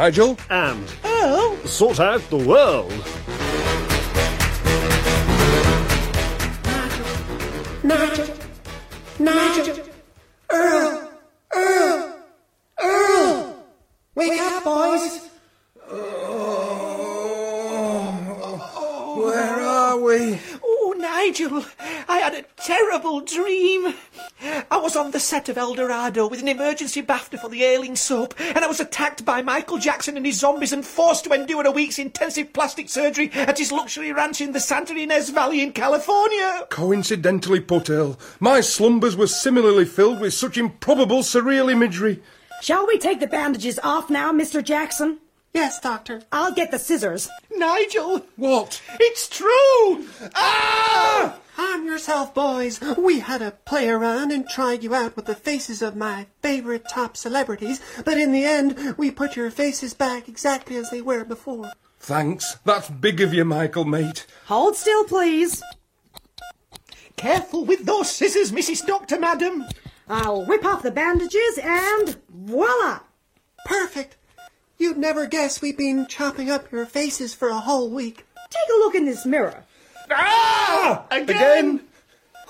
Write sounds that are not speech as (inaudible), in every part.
Nigel? And Earl? sort out the world. Nigel. Nigel. Earl. Earl. Earl. Wake up, boys. Oh, where are we? Oh, Nigel, I had a terrible dream. I was on the set of Eldorado with an emergency BAFTA for the ailing soap, and I was attacked by Michael Jackson and his zombies and forced to endure a week's intensive plastic surgery at his luxury ranch in the Santa Ynez Valley in California. Coincidentally put, Earl, my slumbers were similarly filled with such improbable surreal imagery. Shall we take the bandages off now, Mr. Jackson? Yes, Doctor. I'll get the scissors. Nigel, What? it's true! Ah! Arm yourself, boys. We had a play around and tried you out with the faces of my favorite top celebrities, but in the end, we put your faces back exactly as they were before. Thanks. That's big of you, Michael, mate. Hold still, please. Careful with those scissors, Mrs. Doctor, madam. I'll whip off the bandages and voila! Perfect. You'd never guess we've been chopping up your faces for a whole week. Take a look in this mirror. Ah! Again?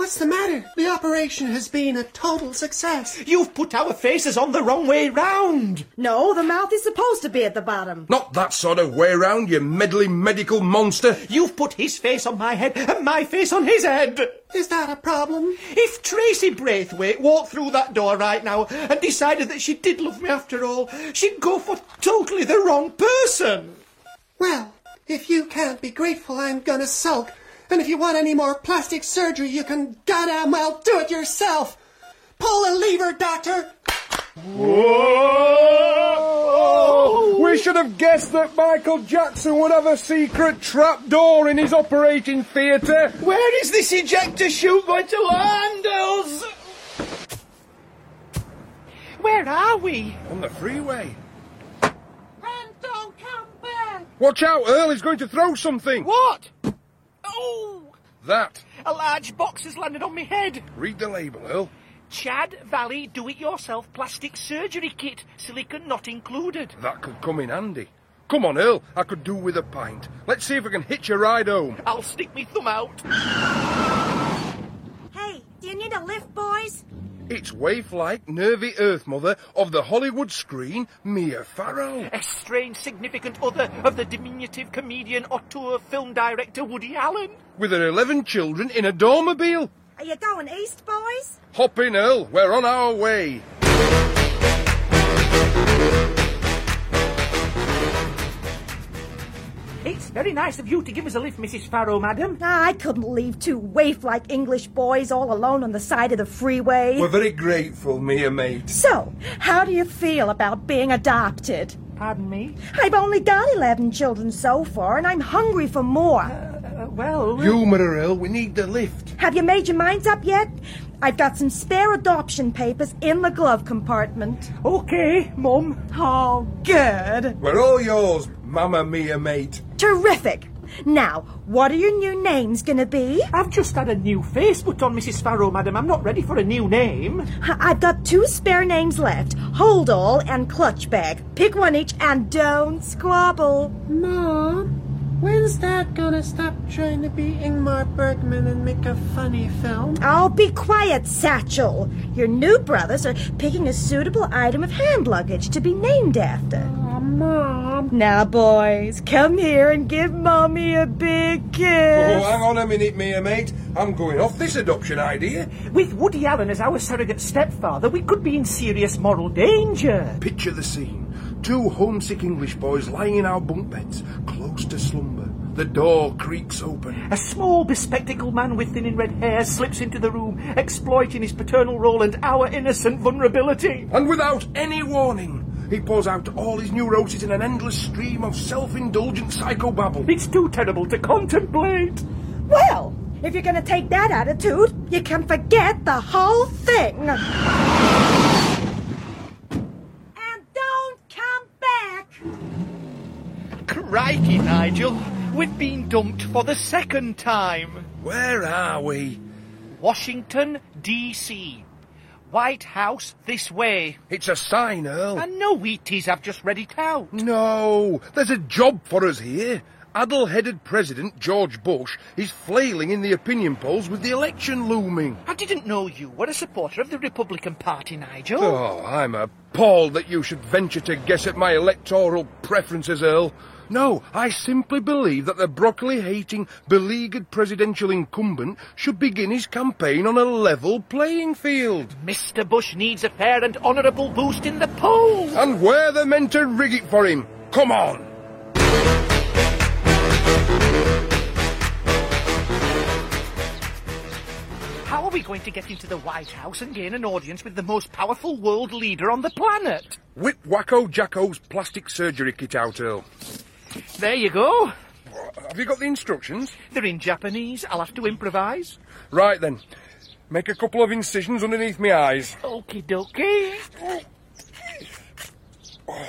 What's the matter? The operation has been a total success. You've put our faces on the wrong way round. No, the mouth is supposed to be at the bottom. Not that sort of way round, you meddling medical monster. You've put his face on my head and my face on his head. Is that a problem? If Tracy Braithwaite walked through that door right now and decided that she did love me after all, she'd go for totally the wrong person. Well, if you can't be grateful, I'm gonna sulk. And if you want any more plastic surgery, you can goddamn well do it yourself. Pull the lever, doctor. Whoa! We should have guessed that Michael Jackson would have a secret trap door in his operating theatre. Where is this ejector chute going to land us? Where are we? On the freeway. And don't come back. Watch out, Earl is going to throw something. What? Oh! That. A large box has landed on my head. Read the label, Earl. Chad Valley Do-It-Yourself Plastic Surgery Kit, silicon not included. That could come in handy. Come on, Earl. I could do with a pint. Let's see if I can hitch a ride home. I'll stick me thumb out. Hey, do you need a lift, boys? It's waif-like, nervy Earth Mother of the Hollywood screen, Mia Farrow. A strange significant other of the diminutive comedian auteur film director Woody Allen. With her 11 children in a dormobile. Are you going east, boys? Hop in, Earl. We're on our way. Very nice of you to give us a lift, Mrs. Farrow, madam. Ah, I couldn't leave two waif-like English boys all alone on the side of the freeway. We're very grateful, Mia, mate. So, how do you feel about being adopted? Pardon me? I've only got 11 children so far, and I'm hungry for more. Uh, well... Humour her, Earl. We need the lift. Have you made your minds up yet? I've got some spare adoption papers in the glove compartment. Okay, Mum. Oh, good. We're all yours, Mamma Mia, mate. Terrific. Now, what are your new names gonna be? I've just had a new face put on, Mrs. Farrow, madam. I'm not ready for a new name. I've got two spare names left Hold All and Clutch Bag. Pick one each and don't squabble. Mom, when's Dad gonna stop trying to be Ingmar Bergman and make a funny film? Oh, be quiet, Satchel. Your new brothers are picking a suitable item of hand luggage to be named after. Oh, Mom. Now, boys, come here and give Mommy a big kiss. Oh, hang on a minute, Mia, mate. I'm going off this adoption idea. With Woody Allen as our surrogate stepfather, we could be in serious moral danger. Picture the scene. Two homesick English boys lying in our bunk beds, close to slumber. The door creaks open. A small, bespectacled man with thinning red hair slips into the room, exploiting his paternal role and our innocent vulnerability. And without any warning, he pours out all his neuroses in an endless stream of self-indulgent psychobabble. It's too terrible to contemplate. Well, if you're gonna take that attitude, you can forget the whole thing. And don't come back. Crikey, eh, Nigel. We've been dumped for the second time. Where are we? Washington, D.C. White House this way. It's a sign, Earl. And no Wheaties, I've just read it out. No, there's a job for us here. Addle-headed President George Bush is flailing in the opinion polls with the election looming. I didn't know you were a supporter of the Republican Party, Nigel. Oh, I'm appalled that you should venture to guess at my electoral preferences, Earl. No, I simply believe that the broccoli-hating, beleaguered presidential incumbent should begin his campaign on a level playing field. Mr. Bush needs a fair and honourable boost in the polls. And where they're meant to rig it for him. Come on. How are we going to get into the White House and gain an audience with the most powerful world leader on the planet? Whip Wacko Jacko's plastic surgery kit out, Earl. There you go. Have you got the instructions? They're in Japanese. I'll have to improvise. Right then. Make a couple of incisions underneath my eyes. Okie dokie. Oh.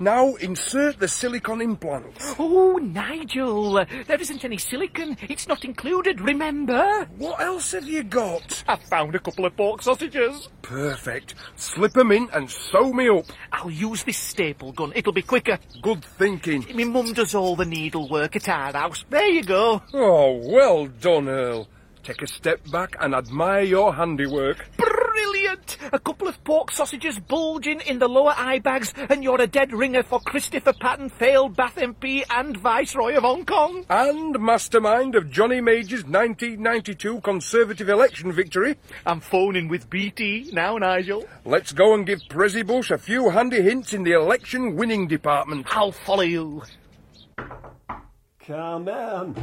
Now insert the silicon implant. Oh, Nigel, there isn't any silicon. It's not included, remember? What else have you got? I've found a couple of pork sausages. Perfect. Slip 'em in and sew me up. I'll use this staple gun. It'll be quicker. Good thinking. My mum does all the needlework at our house. There you go. Oh, well done, Earl. Take a step back and admire your handiwork. Brilliant! A couple of pork sausages bulging in the lower eye bags, and you're a dead ringer for Christopher Patten, failed Bath MP and Viceroy of Hong Kong. And mastermind of Johnny Major's 1992 Conservative election victory. I'm phoning with BT now, Nigel. Let's go and give Prezi Bush a few handy hints in the election winning department. I'll follow you. Come in.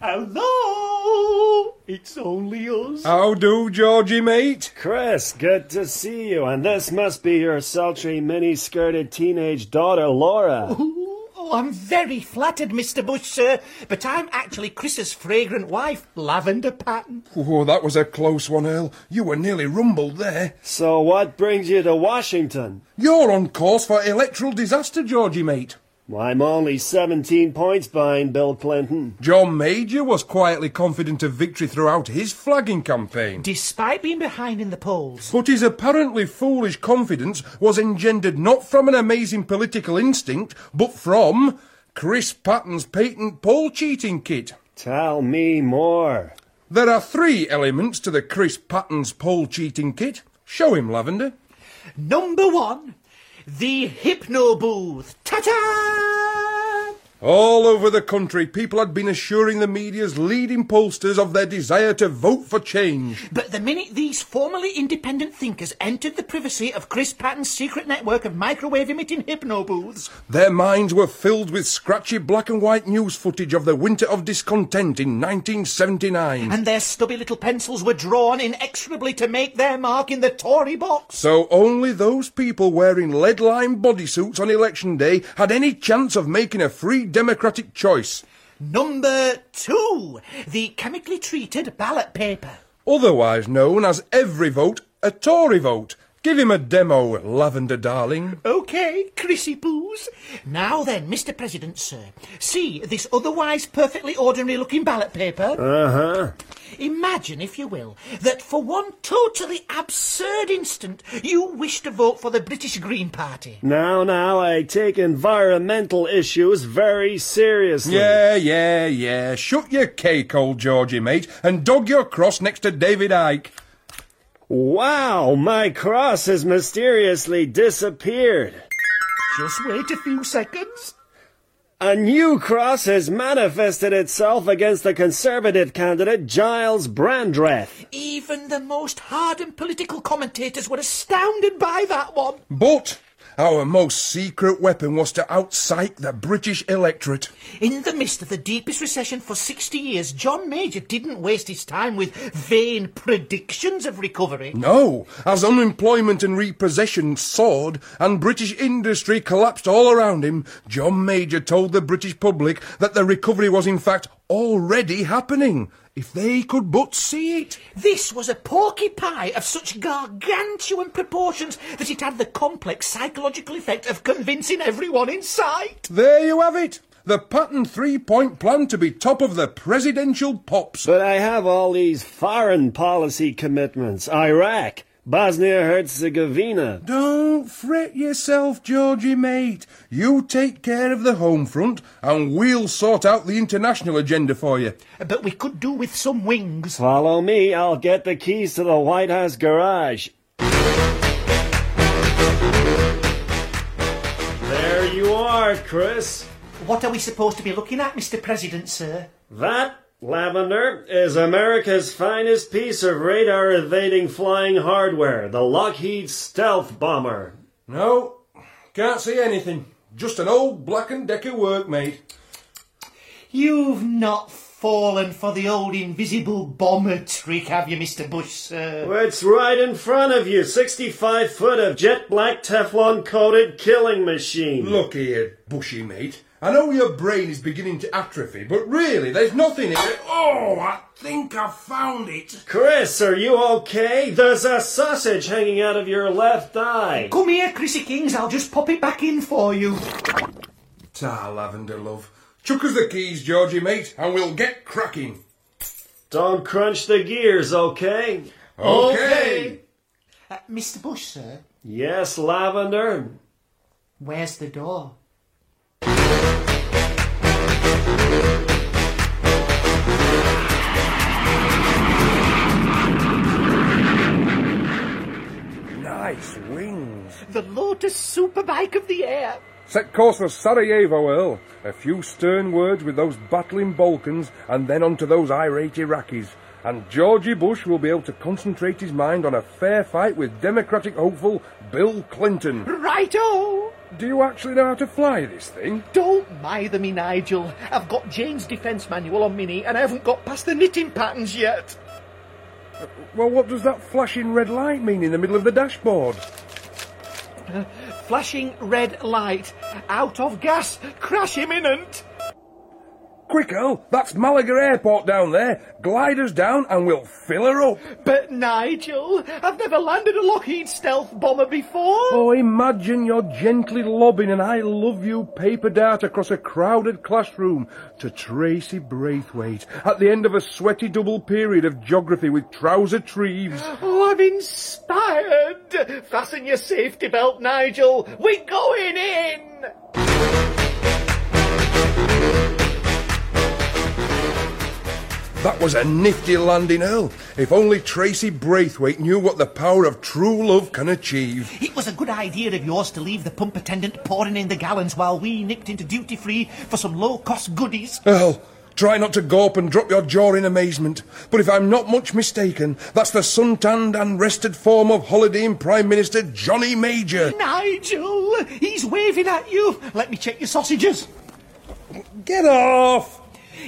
Hello! It's only us. How do, Georgie, mate? Chris, good to see you. And this must be your sultry, mini-skirted teenage daughter, Laura. Oh, I'm very flattered, Mr. Bush, sir, but I'm actually Chris's fragrant wife, Lavender Patten. Oh, that was a close one, Earl. You were nearly rumbled there. So what brings you to Washington? You're on course for electoral disaster, Georgie, mate. I'm only 17 points behind Bill Clinton. John Major was quietly confident of victory throughout his flagging campaign. Despite being behind in the polls. But his apparently foolish confidence was engendered not from an amazing political instinct, but from Chris Patten's patent poll cheating kit. Tell me more. There are three elements to the Chris Patten's poll cheating kit. Show him, Lavender. Number one, the Hypno Booth. Ta-ta! All over the country, people had been assuring the media's leading pollsters of their desire to vote for change. But the minute these formerly independent thinkers entered the privacy of Chris Patten's secret network of microwave emitting hypno booths, Their minds were filled with scratchy black and white news footage of the winter of discontent in 1979. and their stubby little pencils were drawn inexorably to make their mark in the Tory box. So only those people wearing lead line bodysuits on election day had any chance of making a free democratic choice. Number two, the chemically treated ballot paper. Otherwise known as every vote a Tory vote. Give him a demo, Lavender darling. Okay, Chrissy Poos. Now then, Mr. President, sir, see this otherwise perfectly ordinary looking ballot paper? Uh-huh. Imagine, if you will, that for one totally absurd instant you wish to vote for the British Green Party. Now, now, I take environmental issues very seriously. Yeah, yeah, yeah. Shut your cake, old Georgie, mate, and dog your cross next to David Icke. Wow, my cross has mysteriously disappeared. Just wait a few seconds. A new cross has manifested itself against the Conservative candidate Giles Brandreth. Even the most hardened political commentators were astounded by that one. But our most secret weapon was to outpsych the British electorate. In the midst of the deepest recession for 60 years, John Major didn't waste his time with vain predictions of recovery. No, as unemployment and repossession soared and British industry collapsed all around him, John Major told the British public that the recovery was in fact already happening, if they could but see it. This was a porky pie of such gargantuan proportions that it had the complex psychological effect of convincing everyone in sight. There you have it. The Patten three-point plan to be top of the presidential pops. But I have all these foreign policy commitments. Iraq, Bosnia-Herzegovina. Don't fret yourself, Georgie, mate. You take care of the home front, and we'll sort out the international agenda for you. But we could do with some wings. Follow me, I'll get the keys to the White House garage. There you are, Chris. What are we supposed to be looking at, Mr. President, sir? That, Lavender, is America's finest piece of radar evading flying hardware, the Lockheed Stealth Bomber. No, can't see anything. Just an old Black and Decker workmate. You've not fallen for the old invisible bomber trick, have you, Mr. Bush, sir? Well, It's right in front of you, 65 foot of jet black Teflon coated killing machine. Look here, bushy mate. I know your brain is beginning to atrophy, but really, there's nothing in it. Oh, I think I've found it. Chris, are you okay? There's a sausage hanging out of your left eye. Come here, Chrissy Kings, I'll just pop it back in for you. Ta, Lavender, love. Chuck us the keys, Georgie, mate, and we'll get cracking. Don't crunch the gears, okay? Okay. Uh, Mr. Bush, sir, Yes, Lavender. where's the door? Nice wings. The Lotus Superbike of the air. Set course for Sarajevo, Earl. A few stern words with those battling Balkans, and then on to those irate Iraqis. And Georgie Bush will be able to concentrate his mind on a fair fight with Democratic hopeful Bill Clinton. Righto! Do you actually know how to fly this thing? Don't mither me, Nigel. I've got Jane's defence manual on Mini, and I haven't got past the knitting patterns yet. Well, what does that flashing red light mean in the middle of the dashboard? (laughs) Flashing red light. Out of gas. Crash imminent. Quick, Earl, that's Malaga Airport down there. Glide us down and we'll fill her up. But Nigel, I've never landed a Lockheed stealth bomber before. Oh, imagine you're gently lobbing an I love you paper dart across a crowded classroom to Tracy Braithwaite at the end of a sweaty double period of geography with trouser treves. Oh, I'm inspired. Fasten your safety belt, Nigel. We're going in. That was a nifty landing, Earl. If only Tracy Braithwaite knew what the power of true love can achieve. It was a good idea of yours to leave the pump attendant pouring in the gallons while we nipped into duty free for some low cost goodies. Earl, try not to gawp and drop your jaw in amazement. But if I'm not much mistaken, that's the suntanned and rested form of holidaying Prime Minister Johnny Major. Nigel, he's waving at you. Let me check your sausages. Get off!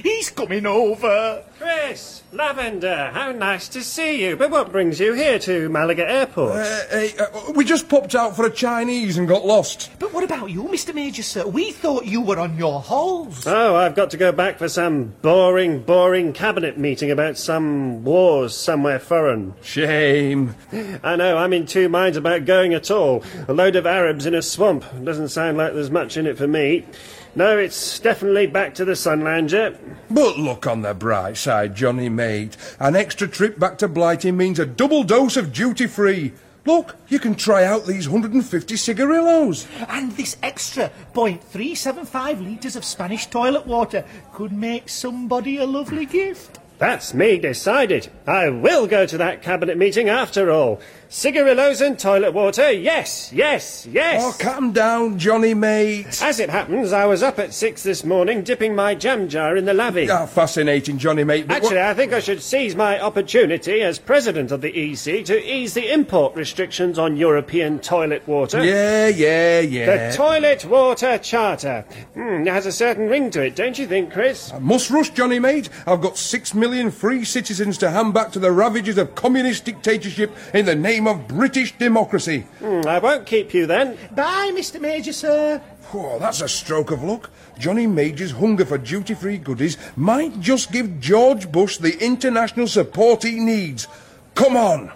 He's coming over. Chris, Lavender, how nice to see you. But what brings you here to Malaga Airport? Uh, hey, uh, we just popped out for a Chinese and got lost. But what about you, Mr. Major, sir? We thought you were on your halls. Oh, I've got to go back for some boring, boring cabinet meeting about some wars somewhere foreign. Shame. I know, I'm in two minds about going at all. A load of Arabs in a swamp. Doesn't sound like there's much in it for me. No, it's definitely back to the Sunlounger. But look on the bright side, Johnny mate. An extra trip back to Blighty means a double dose of duty free. Look, you can try out these 150 cigarillos. And this extra 0.375 litres of Spanish toilet water could make somebody a lovely gift. That's me decided. I will go to that cabinet meeting after all. Cigarillos and toilet water, yes, yes, yes. Oh, calm down, Johnny mate. As it happens, I was up at six this morning dipping my jam jar in the lavvy. Ah, fascinating, Johnny mate. Actually, I think I should seize my opportunity as president of the EC to ease the import restrictions on European toilet water. Yeah, yeah, yeah. The Toilet Water Charter. Hmm, it has a certain ring to it, don't you think, Chris? I must rush, Johnny mate. I've got six million free citizens to hand back to the ravages of communist dictatorship in the name of British democracy. Hmm, I won't keep you then. Bye, Mr. Major, sir. Oh, that's a stroke of luck. Johnny Major's hunger for duty-free goodies might just give George Bush the international support he needs. Come on!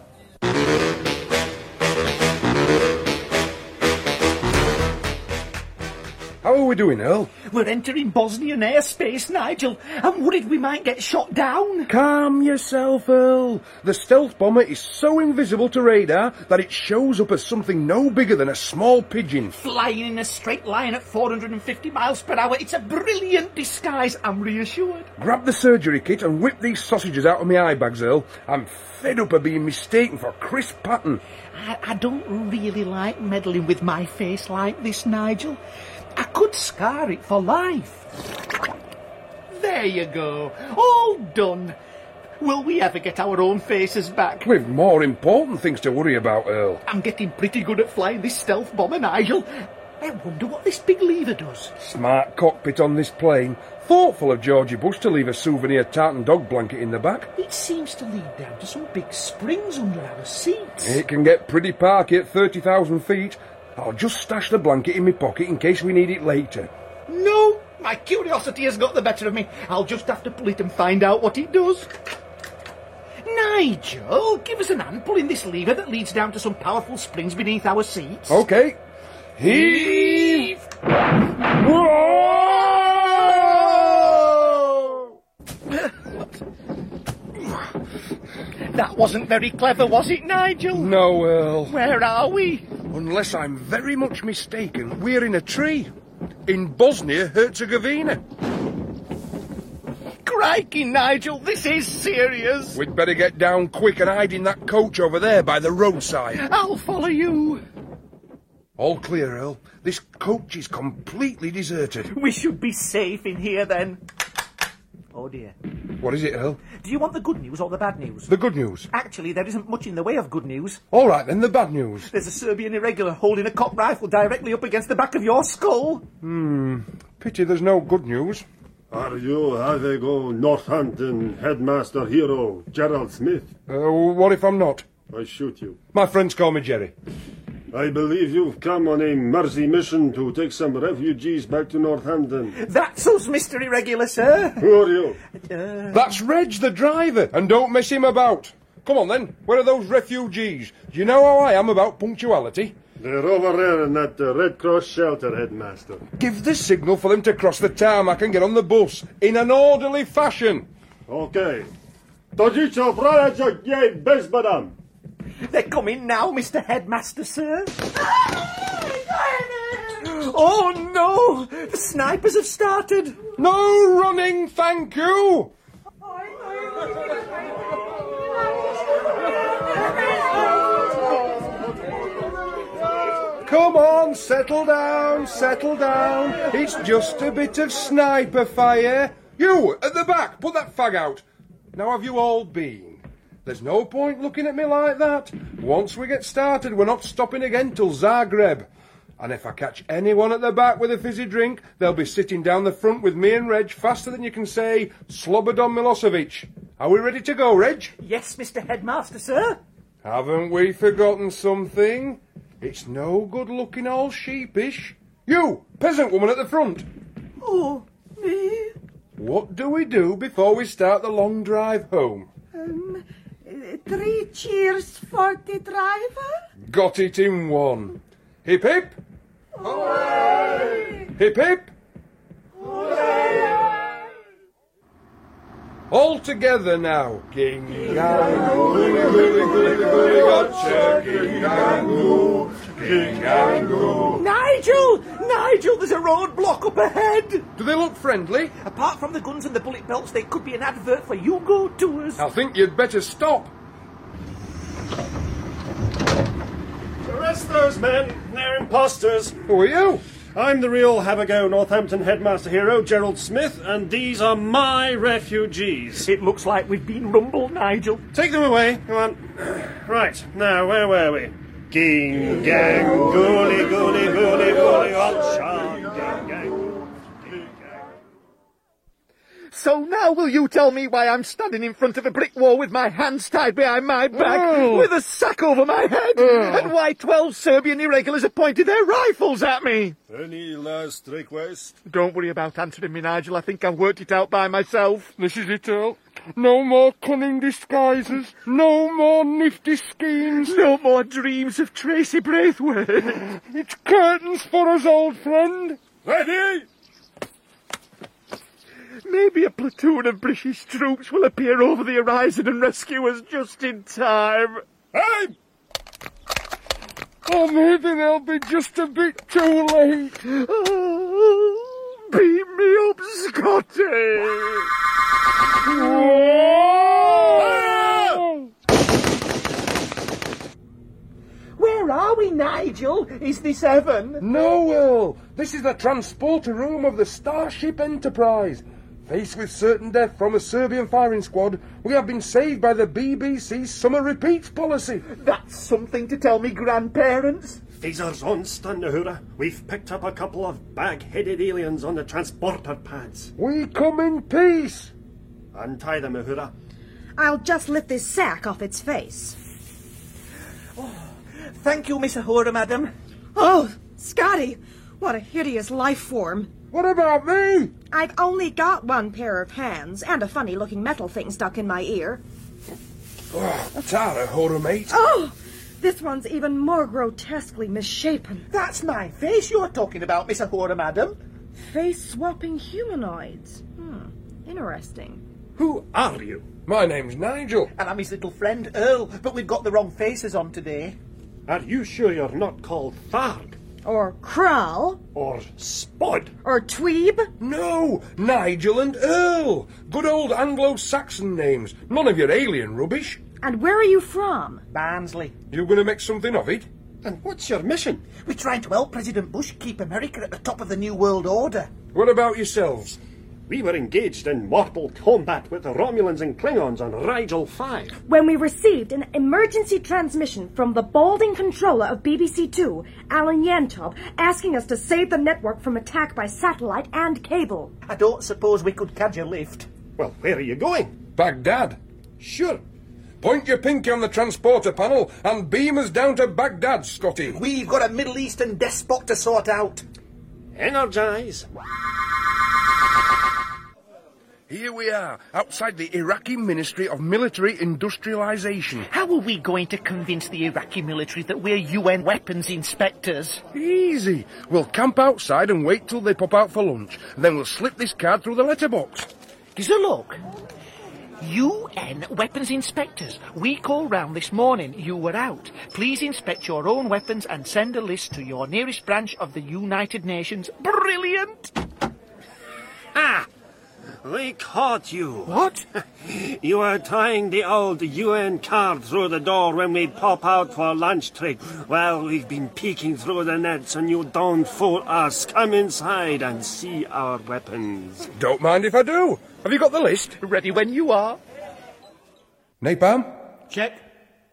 How are we doing, Earl? We're entering Bosnian airspace, Nigel. I'm worried we might get shot down. Calm yourself, Earl. The stealth bomber is so invisible to radar that it shows up as something no bigger than a small pigeon. Flying in a straight line at 450 miles per hour. It's a brilliant disguise, I'm reassured. Grab the surgery kit and whip these sausages out of my eye bags, Earl. I'm fed up of being mistaken for Chris Patten. I, I don't really like meddling with my face like this, Nigel. I could scar it for life. There you go. All done. Will we ever get our own faces back? We've more important things to worry about, Earl. I'm getting pretty good at flying this stealth bomber, Nigel. I wonder what this big lever does. Smart cockpit on this plane. Thoughtful of Georgie Bush to leave a souvenir tartan dog blanket in the back. It seems to lead down to some big springs under our seats. It can get pretty parky at 30,000 feet. I'll just stash the blanket in my pocket in case we need it later. No, my curiosity has got the better of me. I'll just have to pull it and find out what it does. Nigel, give us an hand pulling this lever that leads down to some powerful springs beneath our seats. Okay. Heave! That wasn't very clever, was it, Nigel? No, Earl. Where are we? Unless I'm very much mistaken, we're in a tree. In Bosnia Herzegovina. Crikey, Nigel, this is serious. We'd better get down quick and hide in that coach over there by the roadside. I'll follow you. All clear, Earl. This coach is completely deserted. We should be safe in here then. Oh dear. What is it, Earl? Do you want the good news or the bad news? The good news. Actually, there isn't much in the way of good news. All right, then, the bad news. There's a Serbian irregular holding a cock rifle directly up against the back of your skull. Pity there's no good news. Are you Havego Northampton headmaster hero Gerald Smith? Uh, what if I'm not? I shoot you. My friends call me Jerry. I believe you've come on a mercy mission to take some refugees back to Northampton. That's us, Mr. Irregular, sir. Who are you? That's Reg, the driver, and don't mess him about. Come on, then. Where are those refugees? Do you know how I am about punctuality? They're over there in that uh, Red Cross shelter, headmaster. Give the signal for them to cross the tarmac and get on the bus in an orderly fashion. Okay. Todzico Prajaczak jej bez badam. They're coming now, Mr. Headmaster, sir. Ah, oh no! The snipers have started. No running, thank you. Come on, settle down, settle down. It's just a bit of sniper fire. You, at the back, put that fag out. Now have you all been? There's no point looking at me like that. Once we get started, we're not stopping again till Zagreb. And if I catch anyone at the back with a fizzy drink, they'll be sitting down the front with me and Reg faster than you can say Slobodan Milosevic. Are we ready to go, Reg? Yes, Mr. Headmaster, sir. Haven't we forgotten something? It's no good looking all sheepish. You, peasant woman at the front. Oh, me? What do we do before we start the long drive home? Um, three cheers for the driver? Got it in one. Hip hip. Hip hip. All together now. King. Nigel! Nigel, there's a roadblock up ahead. Do they look friendly? Apart from the guns and the bullet belts, they could be an advert for Yugo tours. I think you'd better stop. Arrest those men. They're imposters. Who are you? I'm the real Habago Northampton headmaster hero, Gerald Smith, and these are my refugees. It looks like we've been rumbled, Nigel. Take them away. Come on. Right, now, where were we? King gang, gooly, gooly, gooly, gooly, all charm, gang, gang. So now will you tell me why I'm standing in front of a brick wall with my hands tied behind my back, Oh. with a sack over my head, mm. and why twelve Serbian irregulars have pointed their rifles at me? Any last request? Don't worry about answering me, Nigel. I think I've worked it out by myself. This is it, Earl. No more cunning disguises. No more nifty schemes. No more dreams of Tracy Braithwaite. It's curtains for us, old friend. Ready? Maybe a platoon of British troops will appear over the horizon and rescue us just in time. Hey! Oh, maybe they'll be just a bit too late. Oh, beam me up, Scotty! Where are we, Nigel? Is this heaven? No, Earl. This is the transporter room of the Starship Enterprise. Faced with certain death from a Serbian firing squad, we have been saved by the BBC's summer repeats policy. That's something to tell me grandparents. Phasers on, stun, Uhura. We've picked up a couple of bag-headed aliens on the transporter pads. We come in peace. Untie them, Uhura. I'll just lift this sack off its face. Oh, Thank you, Miss Uhura, madam. Oh, Scotty, what a hideous life form. What about me? I've only got one pair of hands and a funny looking metal thing stuck in my ear. Oh, Tara, Hora, mate. Oh, this one's even more grotesquely misshapen. That's my face you're talking about, Miss Uhura, madam. Face swapping humanoids. Hmm, interesting. Who are you? My name's Nigel. And I'm his little friend, Earl, but we've got the wrong faces on today. Are you sure you're not called Tharg? Or Kral. Or Spud? Or Tweeb. No, Nigel and Earl. Good old Anglo-Saxon names. None of your alien rubbish. And where are you from? Barnsley. You going to make something of it? And what's your mission? We're trying to help President Bush keep America at the top of the New World Order. What about yourselves? We were engaged in mortal combat with the Romulans and Klingons on Rigel 5. When we received an emergency transmission from the balding controller of BBC Two, Alan Yentob, asking us to save the network from attack by satellite and cable. I don't suppose we could catch a lift. Well, where are you going? Baghdad. Sure. Point your pinky on the transporter panel and beam us down to Baghdad, Scotty. We've got a Middle Eastern despot to sort out. Energize. Here we are, outside the Iraqi Ministry of Military Industrialization. How are we going to convince the Iraqi military that we're UN weapons inspectors? Easy. We'll camp outside and wait till they pop out for lunch. Then we'll slip this card through the letterbox. Gives a look. UN weapons inspectors. We called round this morning. You were out. Please inspect your own weapons and send a list to your nearest branch of the United Nations. Brilliant! Ah! We caught you. What? (laughs) You were tying the old UN card through the door when we pop out for lunch trick. Well, we've been peeking through the nets and you don't fool us. Come inside and see our weapons. Don't mind if I do. Have you got the list? Ready when you are. Napalm? Check,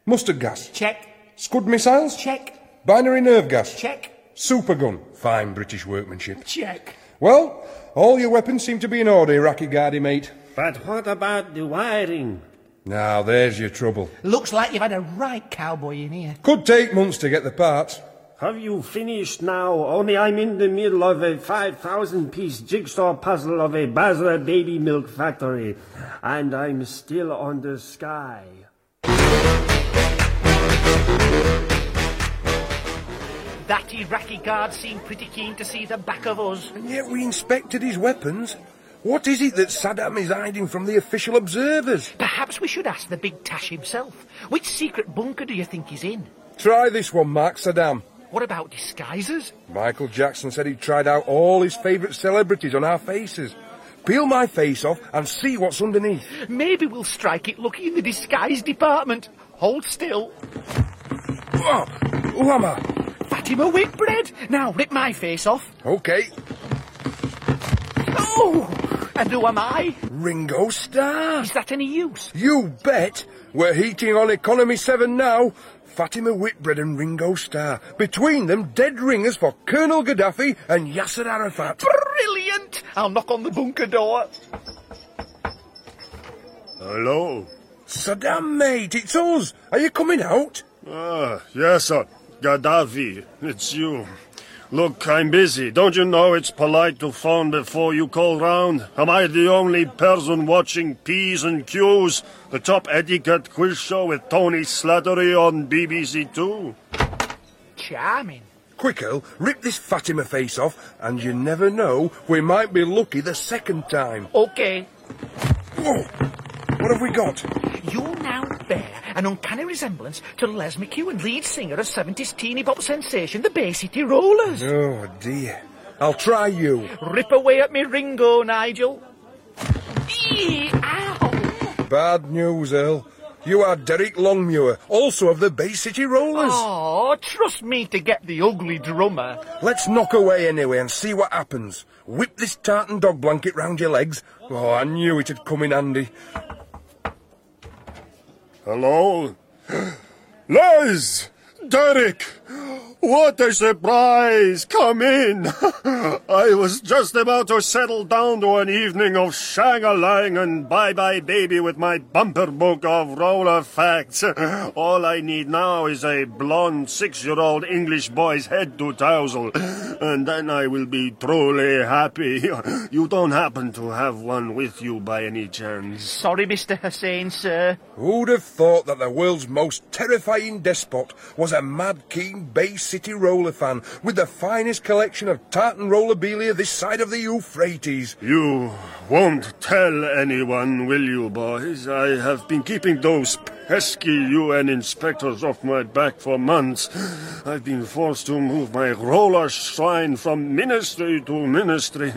Mustard gas? check, Scud missiles? check, Binary nerve gas? check, Supergun? Fine British workmanship. check. Well, all your weapons seem to be in order, Iraqi Guardy, mate. But what about the wiring? Now, there's your trouble. Looks like you've had a right cowboy in here. Could take months to get the parts. Have you finished now? Only I'm in the middle of a 5,000 piece jigsaw puzzle of a Basra baby milk factory. And I'm still on the sky. That Iraqi guard seemed pretty keen to see the back of us. And yet we inspected his weapons. What is it that Saddam is hiding from the official observers? Perhaps we should ask the big Tash himself. Which secret bunker do you think he's in? Try this one, Mark Saddam. What about disguises? Michael Jackson said he'd tried out all his favourite celebrities on our faces. Peel my face off and see what's underneath. Maybe we'll strike it lucky in the disguise department. Hold still. Oh, who am I? Fatima Whitbread. Now rip my face off. Okay, Oh! And who am I? Ringo Starr. Is that any use? You bet. We're heating on Economy 7 now. Fatima Whitbread and Ringo Starr. Between them, dead ringers for Colonel Gaddafi and Yasser Arafat. Brilliant! I'll knock on the bunker door. Hello? Saddam, mate, it's us. Are you coming out? Ah, yes, sir. Gaddafi, it's you. Look, I'm busy. Don't you know it's polite to phone before you call round? Am I the only person watching P's and Q's, the top etiquette quiz show with Tony Slattery on BBC Two? Charming. Quick, Earl, rip this Fatima face off, and you never know, we might be lucky the second time. Okay. Whoa! What have we got? You now bear an uncanny resemblance to Les McKeown, lead singer of 70s teeny pop sensation, the Bay City Rollers. Oh, dear. I'll try you. Rip away at me Ringo, Nigel. Eee, ow! Bad news, Earl. You are Derek Longmuir, also of the Bay City Rollers. Oh, trust me to get the ugly drummer. Let's knock away anyway and see what happens. Whip this tartan dog blanket round your legs. Oh, I knew it'd come in handy. Hello? (gasps) Liz! Derek! What a surprise! Come in! (laughs) I was just about to settle down to an evening of shang-a-lang and bye-bye baby with my bumper book of roller facts. (laughs) All I need now is a blonde six-year-old English boy's head to tousle, (laughs) and then I will be truly happy. You don't happen to have one with you by any chance? Sorry, Mr. Hussein, sir. Who'd have thought that the world's most terrifying despot was a mad keen Bay City roller fan with the finest collection of tartan rollerbelia this side of the Euphrates? You won't tell anyone, will you, boys? I have been keeping those pesky UN inspectors off my back for months. I've been forced to move my roller shrine from ministry to ministry.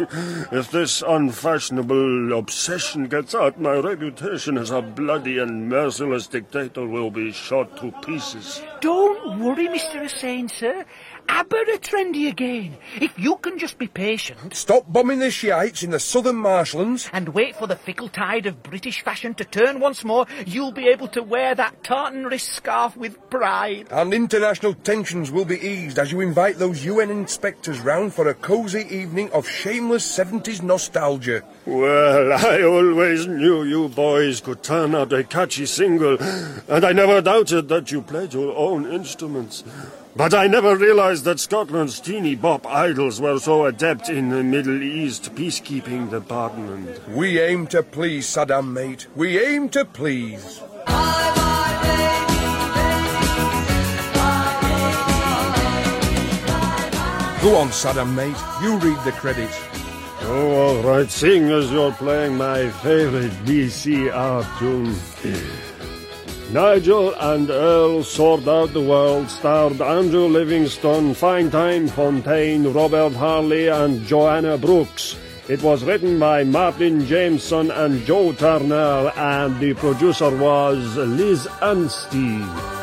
If this unfashionable obsession gets out, my reputation as a bloody and merciless dictator will be shot to pieces. Don't worry, Mr. Hussein, sir. Aber a trendy again. If you can just be patient Stop bombing the Shiites in the southern marshlands. and wait for the fickle tide of British fashion to turn once more, you'll be able to wear that tartan wrist scarf with pride. And international tensions will be eased as you invite those UN inspectors round for a cosy evening of shameless 70s nostalgia. Well, I always knew you boys could turn out a catchy single, and I never doubted that you played your own instruments. But I never realized that Scotland's teeny bop idols were so adept in the Middle East peacekeeping department. We aim to please, Saddam, mate. We aim to please. Go on, Saddam, mate. You read the credits. Oh, all right. Sing as you're playing my favorite BCR tune. Eh, Nigel and Earl Sort Out the World starred Andrew Livingston, Fine Time Fontayne, Robert Harley, and Joanna Brooks. It was written by Martin Jameson and Joe Turner, and the producer was Liz Anstey.